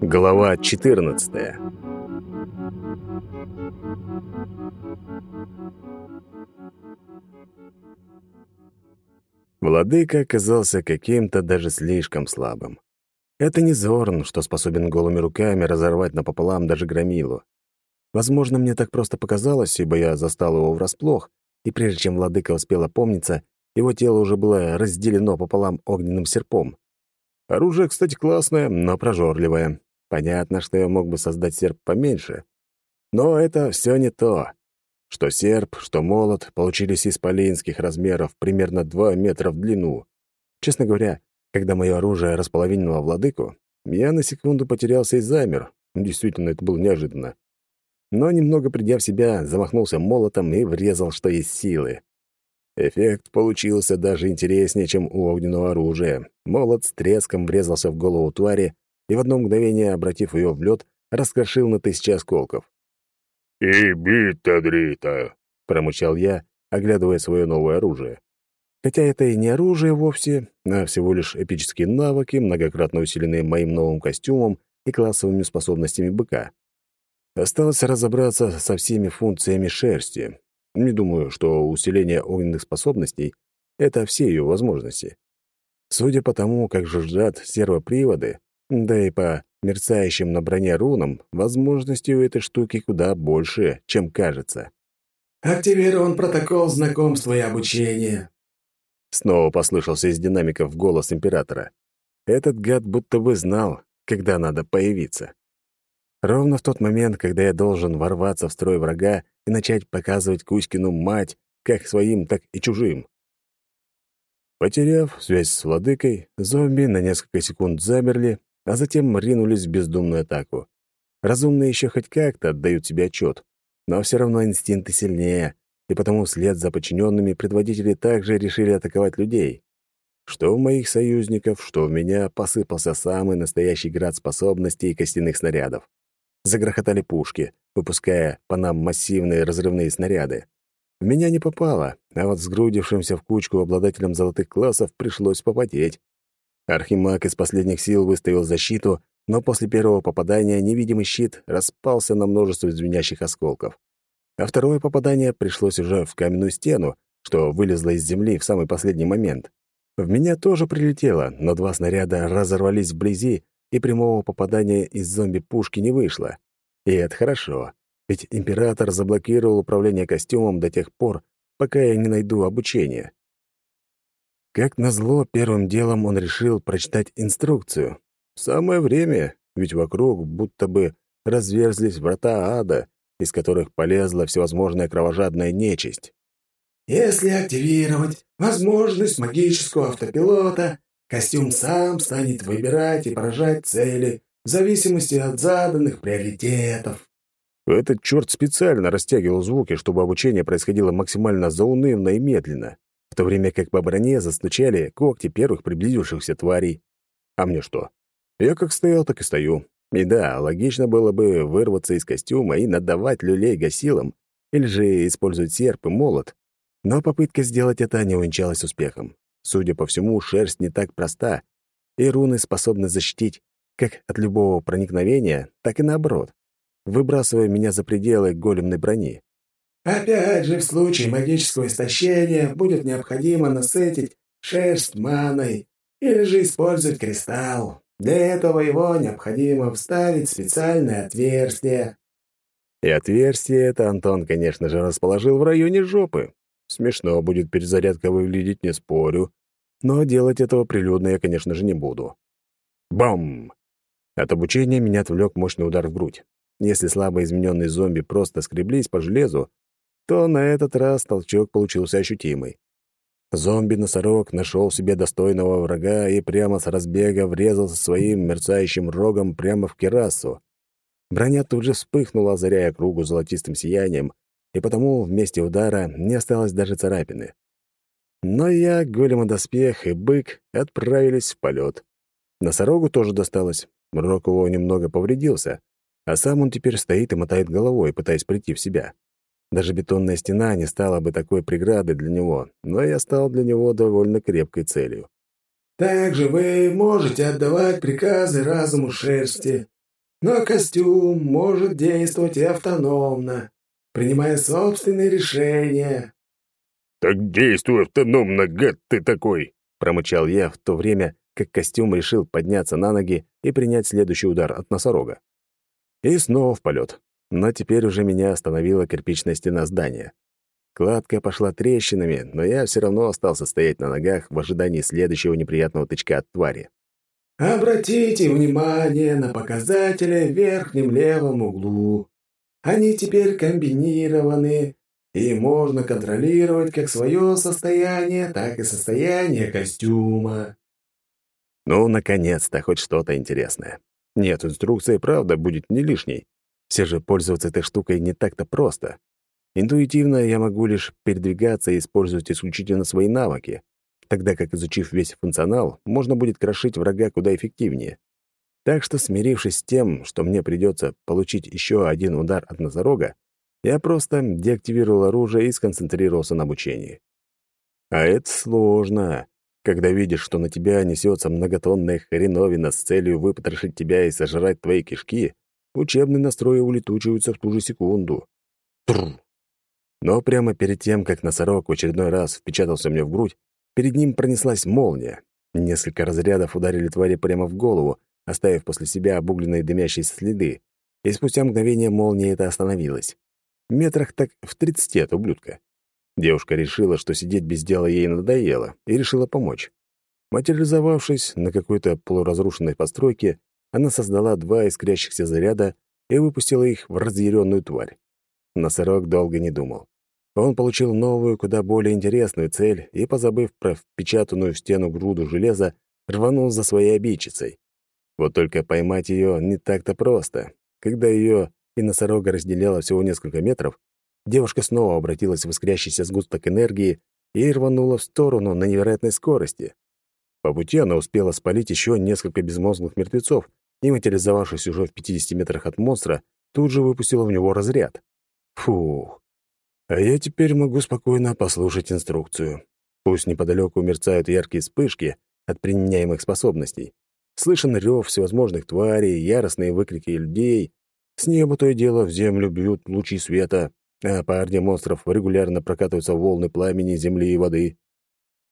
Глава 14. Владыка оказался каким-то даже слишком слабым. Это не Зорн, что способен голыми руками разорвать напополам даже громилу. Возможно, мне так просто показалось, ибо я застал его врасплох, и прежде чем владыка успел опомниться, его тело уже было разделено пополам огненным серпом. Оружие, кстати, классное, но прожорливое. Понятно, что я мог бы создать серп поменьше. Но это все не то. Что серп, что молот получились исполинских размеров, примерно 2 метра в длину. Честно говоря, когда мое оружие располовинило владыку, я на секунду потерялся и замер. Действительно, это было неожиданно. Но, немного придя в себя, замахнулся молотом и врезал, что есть силы. Эффект получился даже интереснее, чем у огненного оружия. Молот с треском врезался в голову твари и в одно мгновение, обратив ее в лед, раскрошил на тысячи осколков. «И бита-дрита!» — промычал я, оглядывая свое новое оружие. Хотя это и не оружие вовсе, а всего лишь эпические навыки, многократно усиленные моим новым костюмом и классовыми способностями быка. Осталось разобраться со всеми функциями шерсти, не думаю, что усиление огненных способностей — это все ее возможности. Судя по тому, как жужжат сервоприводы, да и по мерцающим на броне рунам, возможности у этой штуки куда больше, чем кажется. «Активирован протокол знакомства и обучения». Снова послышался из динамиков голос Императора. Этот гад будто бы знал, когда надо появиться. Ровно в тот момент, когда я должен ворваться в строй врага и начать показывать Кузькину мать как своим, так и чужим. Потеряв связь с владыкой, зомби на несколько секунд замерли, а затем ринулись в бездумную атаку. Разумные еще хоть как-то отдают себе отчет, но все равно инстинкты сильнее, и потому вслед за подчиненными предводители также решили атаковать людей. Что у моих союзников, что у меня посыпался самый настоящий град способностей и костяных снарядов. Загрохотали пушки, выпуская по нам массивные разрывные снаряды. В меня не попало, а вот сгрудившимся в кучку обладателям золотых классов пришлось попотеть. Архимаг из последних сил выставил защиту, но после первого попадания невидимый щит распался на множество звенящих осколков. А второе попадание пришлось уже в каменную стену, что вылезло из земли в самый последний момент. В меня тоже прилетело, но два снаряда разорвались вблизи, и прямого попадания из зомби-пушки не вышло. И это хорошо, ведь император заблокировал управление костюмом до тех пор, пока я не найду обучение. Как назло, первым делом он решил прочитать инструкцию. Самое время, ведь вокруг будто бы разверзлись врата ада, из которых полезла всевозможная кровожадная нечисть. «Если активировать возможность магического автопилота, Костюм сам станет выбирать и поражать цели в зависимости от заданных приоритетов. Этот черт специально растягивал звуки, чтобы обучение происходило максимально заунывно и медленно, в то время как по броне застучали когти первых приблизившихся тварей. А мне что? Я как стоял, так и стою. И да, логично было бы вырваться из костюма и надавать люлей гасилам, или же использовать серп и молот. Но попытка сделать это не увенчалась успехом. Судя по всему, шерсть не так проста, и руны способны защитить как от любого проникновения, так и наоборот, выбрасывая меня за пределы големной брони. Опять же, в случае магического истощения будет необходимо насытить шерсть маной или же использовать кристалл. Для этого его необходимо вставить в специальное отверстие. И отверстие это Антон, конечно же, расположил в районе жопы. Смешно будет перезарядка выглядеть, не спорю, но делать этого прилюдно я, конечно же, не буду. Бам! От обучения меня отвлек мощный удар в грудь. Если слабо измененные зомби просто скреблись по железу, то на этот раз толчок получился ощутимый. Зомби-носорог нашел себе достойного врага и прямо с разбега врезался своим мерцающим рогом прямо в керасу. Броня тут же вспыхнула, озаряя кругу золотистым сиянием, и потому вместе удара не осталось даже царапины. Но я, големодоспех и бык отправились в полет. Носорогу тоже досталось. Рок его немного повредился, а сам он теперь стоит и мотает головой, пытаясь прийти в себя. Даже бетонная стена не стала бы такой преградой для него, но я стал для него довольно крепкой целью. Также вы можете отдавать приказы разуму шерсти, но костюм может действовать и автономно, принимая собственные решения». «Так действуй автономно, гад ты такой!» — промычал я в то время, как костюм решил подняться на ноги и принять следующий удар от носорога. И снова в полет. Но теперь уже меня остановила кирпичная стена здания. Кладка пошла трещинами, но я все равно остался стоять на ногах в ожидании следующего неприятного тычка от твари. «Обратите внимание на показатели в верхнем левом углу. Они теперь комбинированы, и можно контролировать как свое состояние, так и состояние костюма». Ну, наконец-то, хоть что-то интересное. Нет, инструкция, правда, будет не лишней. Все же пользоваться этой штукой не так-то просто. Интуитивно я могу лишь передвигаться и использовать исключительно свои навыки, тогда как, изучив весь функционал, можно будет крошить врага куда эффективнее. Так что, смирившись с тем, что мне придется получить еще один удар от носорога, я просто деактивировал оружие и сконцентрировался на обучении. А это сложно когда видишь, что на тебя несется многотонная хреновина с целью выпотрошить тебя и сожрать твои кишки, учебные настрои улетучиваются в ту же секунду. Тррр. Но прямо перед тем, как носорог в очередной раз впечатался мне в грудь, перед ним пронеслась молния. Несколько разрядов ударили твари прямо в голову, оставив после себя обугленные дымящиеся следы, и спустя мгновение молния это остановилась. Метрах так в тридцати от ублюдка. Девушка решила, что сидеть без дела ей надоело, и решила помочь. Материализовавшись на какой-то полуразрушенной постройке, она создала два искрящихся заряда и выпустила их в разъяренную тварь. Носорог долго не думал. Он получил новую, куда более интересную цель и, позабыв про впечатанную в стену груду железа, рванул за своей обидчицей. Вот только поймать ее не так-то просто. Когда ее и носорога разделяло всего несколько метров, Девушка снова обратилась в искрящийся сгусток энергии и рванула в сторону на невероятной скорости. По пути она успела спалить еще несколько безмозглых мертвецов и, материализовавшись уже в 50 метрах от монстра, тут же выпустила в него разряд. Фух. А я теперь могу спокойно послушать инструкцию. Пусть неподалеку мерцают яркие вспышки от применяемых способностей. Слышен рев всевозможных тварей, яростные выкрики людей. С неба то и дело в землю бьют лучи света, а по орде монстров регулярно прокатываются волны пламени, земли и воды.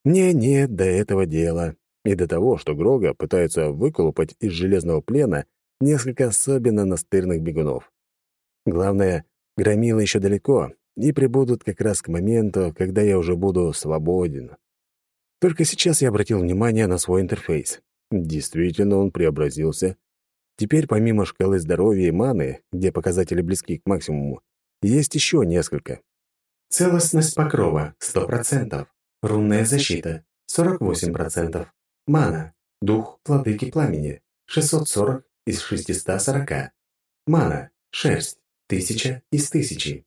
Мне нет до этого дела. И до того, что Грога пытаются выколупать из железного плена несколько особенно настырных бегунов. Главное, громилы еще далеко и прибудут как раз к моменту, когда я уже буду свободен. Только сейчас я обратил внимание на свой интерфейс. Действительно, он преобразился. Теперь помимо шкалы здоровья и маны, где показатели близки к максимуму, есть еще несколько. Целостность покрова – 100%. Рунная защита – 48%. Мана. Дух владыки пламени – 640 из 640. Мана. Шерсть – 1000 из 1000.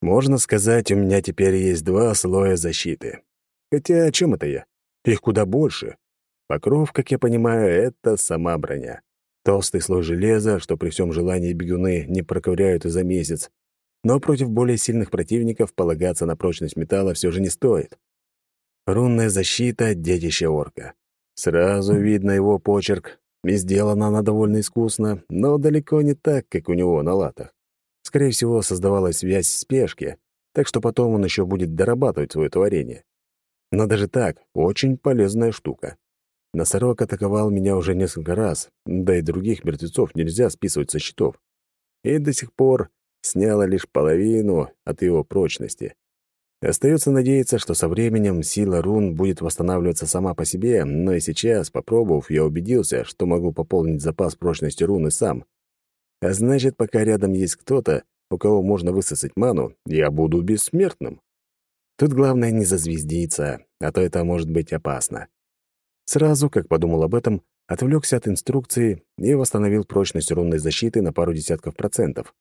Можно сказать, у меня теперь есть два слоя защиты. Хотя о чем это я? Их куда больше. Покров, как я понимаю, это сама броня. Толстый слой железа, что при всем желании бегуны не проковыряют и за месяц, но против более сильных противников полагаться на прочность металла все же не стоит. Рунная защита — детище орка. Сразу видно его почерк, и сделана она довольно искусно, но далеко не так, как у него на латах. Скорее всего, создавалась связь в спешке, так что потом он еще будет дорабатывать свое творение. Но даже так, очень полезная штука. Носорог атаковал меня уже несколько раз, да и других мертвецов нельзя списывать со счетов. И до сих пор сняла лишь половину от его прочности. Остается надеяться, что со временем сила рун будет восстанавливаться сама по себе, но и сейчас, попробовав, я убедился, что могу пополнить запас прочности руны сам. А значит, пока рядом есть кто-то, у кого можно высосать ману, я буду бессмертным. Тут главное не зазвездиться, а то это может быть опасно. Сразу, как подумал об этом, отвлекся от инструкции и восстановил прочность рунной защиты на пару десятков процентов.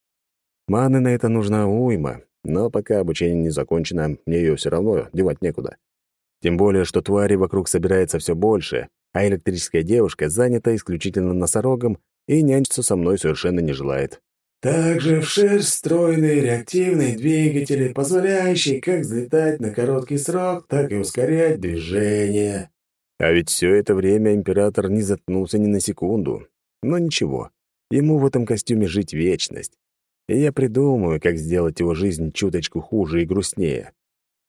Маны на это нужна уйма, но пока обучение не закончено, мне ее все равно девать некуда. Тем более, что твари вокруг собирается все больше, а электрическая девушка занята исключительно носорогом и нянчиться со мной совершенно не желает. Также в шерсть встроены реактивные двигатели, позволяющие как взлетать на короткий срок, так и ускорять движение. А ведь все это время император не заткнулся ни на секунду. Но ничего, ему в этом костюме жить вечность. И я придумаю, как сделать его жизнь чуточку хуже и грустнее.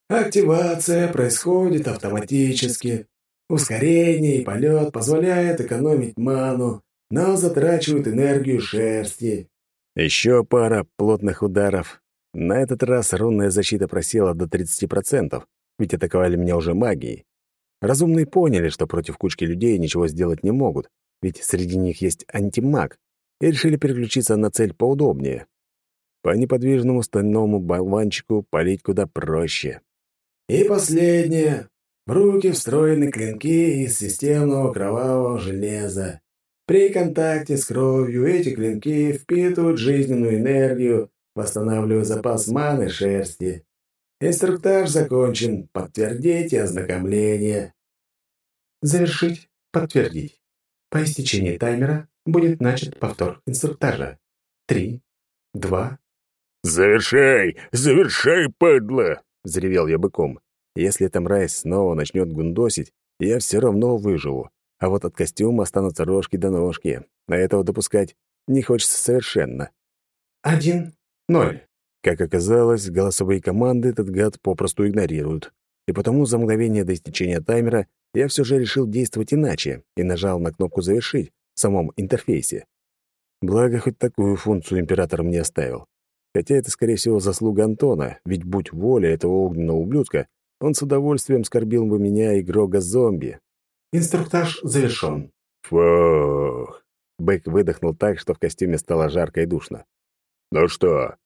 Активация происходит автоматически. Ускорение и полет позволяют экономить ману, но затрачивают энергию шерсти. Еще пара плотных ударов. На этот раз рунная защита просела до 30%, ведь атаковали меня уже магией. Разумные поняли, что против кучки людей ничего сделать не могут, ведь среди них есть антимаг, и решили переключиться на цель поудобнее. По неподвижному стальному болванчику палить куда проще. И последнее. В руки встроены клинки из системного кровавого железа. При контакте с кровью эти клинки впитывают жизненную энергию, восстанавливая запас маны шерсти. Инструктаж закончен. Подтвердите ознакомление. Завершить. Подтвердить. По истечении таймера будет начат повтор инструктажа. Три, два. «Завершай! Завершай, падла!» — взревел я быком. «Если эта мразь снова начнет гундосить, я все равно выживу. А вот от костюма останутся рожки до ножки. А этого допускать не хочется совершенно». «Один, ноль». Как оказалось, голосовые команды этот гад попросту игнорирует. И потому за мгновение до истечения таймера я все же решил действовать иначе и нажал на кнопку «Завершить» в самом интерфейсе. Благо, хоть такую функцию император мне оставил. Хотя это, скорее всего, заслуга Антона, ведь будь воля этого огненного ублюдка, он с удовольствием скорбил бы меня и Грога-зомби. «Инструктаж завершен». «Фух!» Бэк выдохнул так, что в костюме стало жарко и душно. «Ну что,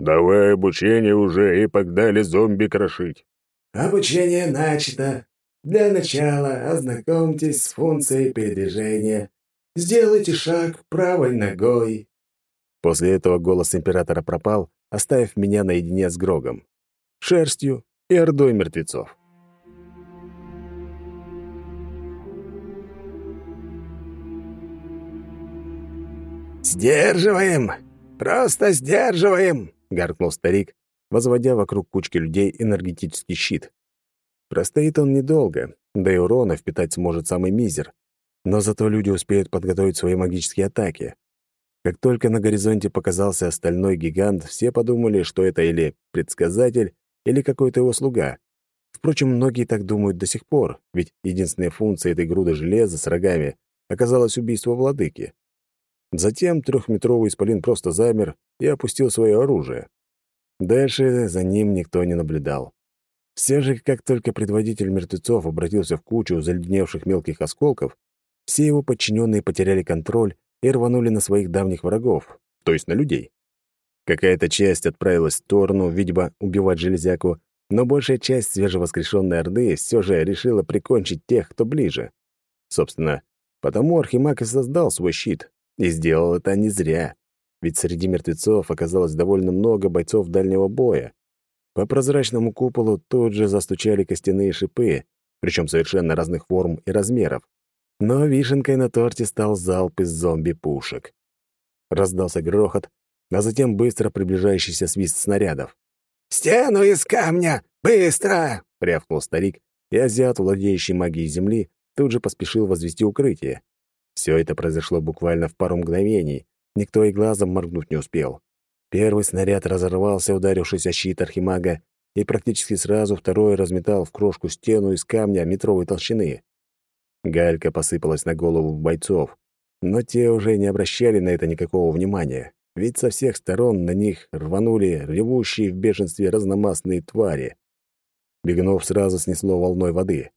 давай обучение уже и погнали зомби крошить». «Обучение начато. Для начала ознакомьтесь с функцией передвижения. Сделайте шаг правой ногой. После этого голос императора пропал, оставив меня наедине с Грогом, шерстью и ордой мертвецов. «Сдерживаем! Просто сдерживаем!» — гаркнул старик, возводя вокруг кучки людей энергетический щит. Простоит он недолго, да и урона впитать сможет самый мизер. Но зато люди успеют подготовить свои магические атаки. Как только на горизонте показался остальной гигант, все подумали, что это или предсказатель, или какой-то его слуга. Впрочем, многие так думают до сих пор, ведь единственная функция этой груды железа с рогами оказалась убийство владыки. Затем трехметровый исполин просто замер и опустил свое оружие. Дальше за ним никто не наблюдал. Все же, как только предводитель мертвецов обратился в кучу заледеневших мелких осколков, все его подчиненные потеряли контроль и рванули на своих давних врагов, то есть на людей. Какая-то часть отправилась в сторону, видимо, убивать железяку, но большая часть свежевоскрешенной Орды все же решила прикончить тех, кто ближе. Собственно, потому Архимаг и создал свой щит, и сделал это не зря, ведь среди мертвецов оказалось довольно много бойцов дальнего боя. По прозрачному куполу тут же застучали костяные шипы, причем совершенно разных форм и размеров. Но вишенкой на торте стал залп из зомби-пушек. Раздался грохот, а затем быстро приближающийся свист снарядов. «Стену из камня! Быстро!» — рявкнул старик, и азиат, владеющий магией земли, тут же поспешил возвести укрытие. Все это произошло буквально в пару мгновений, никто и глазом моргнуть не успел. Первый снаряд разорвался, ударившись о щит архимага, и практически сразу второй разметал в крошку стену из камня метровой толщины. Галька посыпалась на голову бойцов, но те уже не обращали на это никакого внимания, ведь со всех сторон на них рванули ревущие в бешенстве разномастные твари. Бегунов сразу снесло волной воды.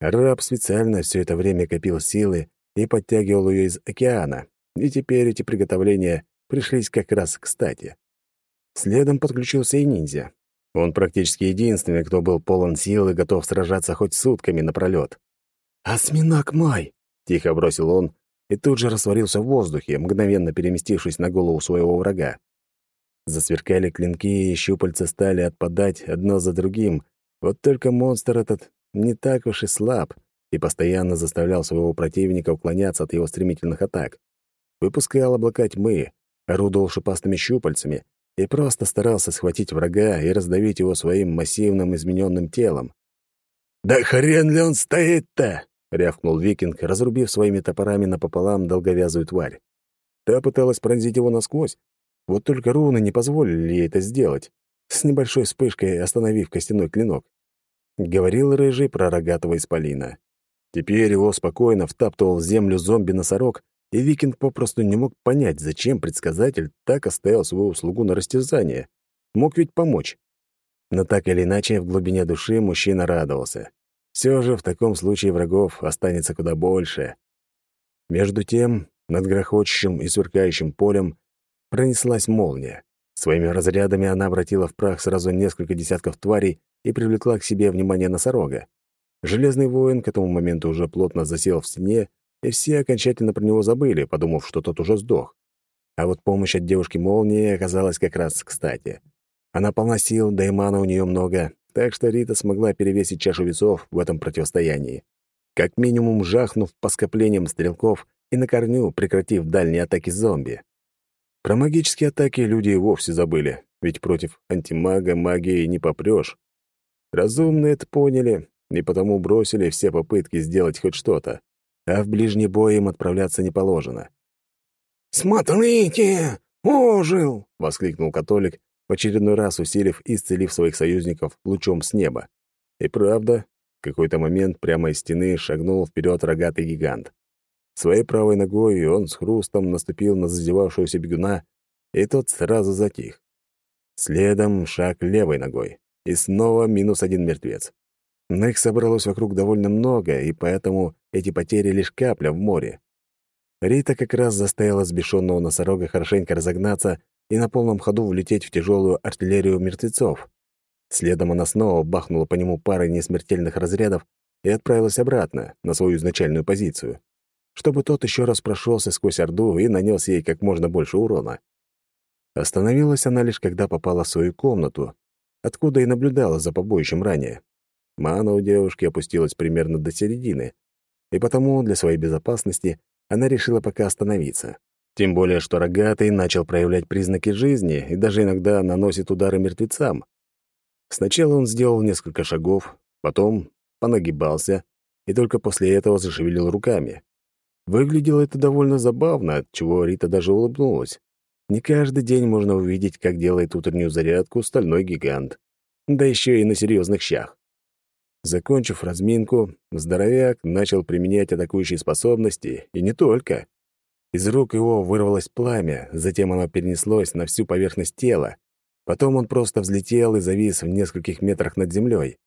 Раб специально все это время копил силы и подтягивал ее из океана, и теперь эти приготовления пришлись как раз кстати. Следом подключился и ниндзя. Он практически единственный, кто был полон сил и готов сражаться хоть сутками напролёт. «Осьминог мой!» — тихо бросил он и тут же растворился в воздухе, мгновенно переместившись на голову своего врага. Засверкали клинки, и щупальца стали отпадать одно за другим. Вот только монстр этот не так уж и слаб и постоянно заставлял своего противника уклоняться от его стремительных атак. Выпускал облака тьмы, орудовал шипастыми щупальцами и просто старался схватить врага и раздавить его своим массивным измененным телом. «Да хрен ли он стоит-то!» рявкнул викинг, разрубив своими топорами напополам долговязую тварь. Та пыталась пронзить его насквозь, вот только руны не позволили ей это сделать, с небольшой вспышкой остановив костяной клинок. Говорил рыжий про рогатого исполина. Теперь его спокойно втаптывал в землю зомби-носорог, и викинг попросту не мог понять, зачем предсказатель так оставил свою услугу на растерзание. Мог ведь помочь. Но так или иначе, в глубине души мужчина радовался. Все же в таком случае врагов останется куда больше. Между тем, над грохочущим и сверкающим полем пронеслась молния. Своими разрядами она обратила в прах сразу несколько десятков тварей и привлекла к себе внимание носорога. Железный воин к этому моменту уже плотно засел в стене, и все окончательно про него забыли, подумав, что тот уже сдох. А вот помощь от девушки молнии оказалась как раз кстати. Она полна сил, да и мана у нее много, так что Рита смогла перевесить чашу весов в этом противостоянии. Как минимум жахнув по скоплениям стрелков и на корню прекратив дальние атаки зомби. Про магические атаки люди и вовсе забыли, ведь против антимага магии не попрёшь. Разумные это поняли, и потому бросили все попытки сделать хоть что-то, а в ближний бой им отправляться не положено. «Смотрите! Ожил!» — воскликнул католик, в очередной раз усилив и исцелив своих союзников лучом с неба. И правда, в какой-то момент прямо из стены шагнул вперед рогатый гигант. Своей правой ногой он с хрустом наступил на зазевавшегося бегуна, и тот сразу затих. Следом шаг левой ногой, и снова минус один мертвец. Но их собралось вокруг довольно много, и поэтому эти потери лишь капля в море. Рита как раз заставила сбешенного носорога хорошенько разогнаться и на полном ходу влететь в тяжелую артиллерию мертвецов. Следом она снова бахнула по нему парой несмертельных разрядов и отправилась обратно, на свою изначальную позицию чтобы тот еще раз прошелся сквозь Орду и нанес ей как можно больше урона. Остановилась она лишь когда попала в свою комнату, откуда и наблюдала за побоищем ранее. Мана у девушки опустилась примерно до середины, и потому для своей безопасности она решила пока остановиться. Тем более, что рогатый начал проявлять признаки жизни и даже иногда наносит удары мертвецам. Сначала он сделал несколько шагов, потом понагибался и только после этого зашевелил руками. Выглядело это довольно забавно, от чего Рита даже улыбнулась. Не каждый день можно увидеть, как делает утреннюю зарядку стальной гигант. Да еще и на серьезных щах. Закончив разминку, здоровяк начал применять атакующие способности, и не только. Из рук его вырвалось пламя, затем оно перенеслось на всю поверхность тела. Потом он просто взлетел и завис в нескольких метрах над землей.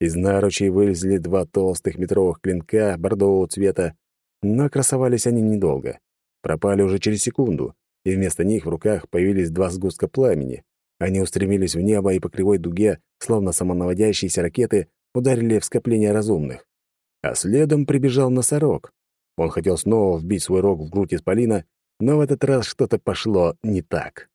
Из наручей вылезли два толстых метровых клинка бордового цвета, но красовались они недолго. Пропали уже через секунду, и вместо них в руках появились два сгустка пламени. Они устремились в небо и по кривой дуге, словно самонаводящиеся ракеты, ударили в скопление разумных. А следом прибежал носорог. Он хотел снова вбить свой рог в грудь исполина, но в этот раз что-то пошло не так.